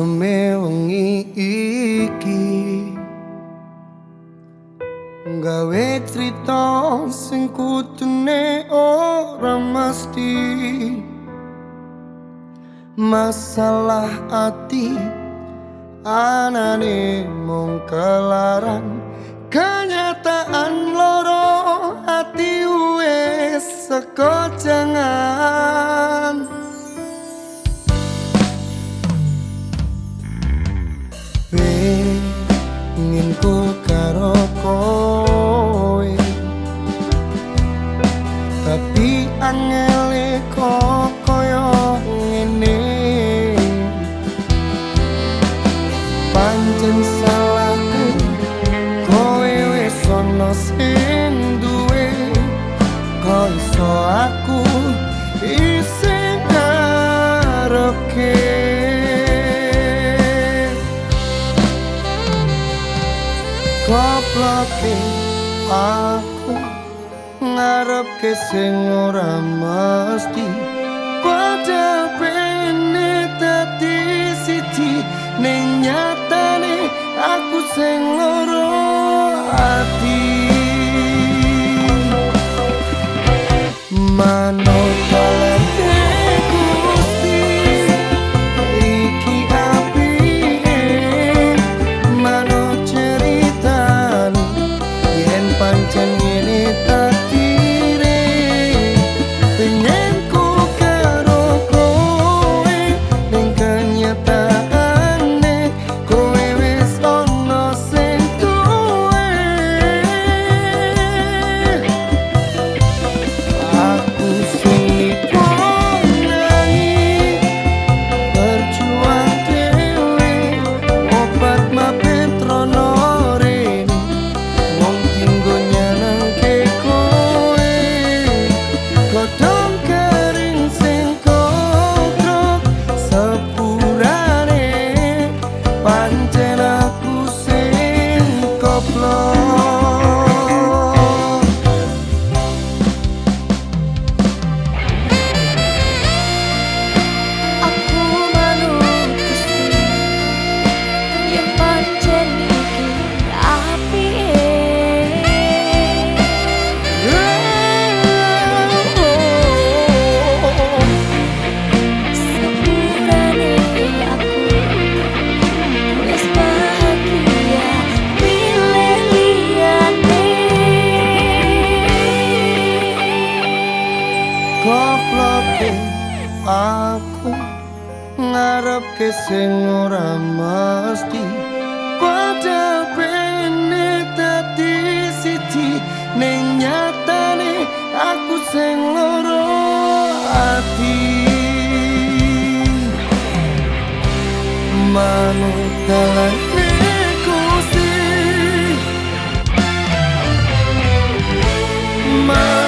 sajrone wengi iki. Gawe crita sing kutune ora mesti. Masalah ati anane mung kelaran. Kenyataan ingin ku karo kowe tapi angele kok koyo ngene. Pancen salahku kowe wis ono sing duwe. Kok iso aku isih koploke aku ngarep ke sing ora mesti padha koploke aku ngarep ke sing ora mesti. Padha pene dadi siji ning nyatane aku sing loro ati. Manut manut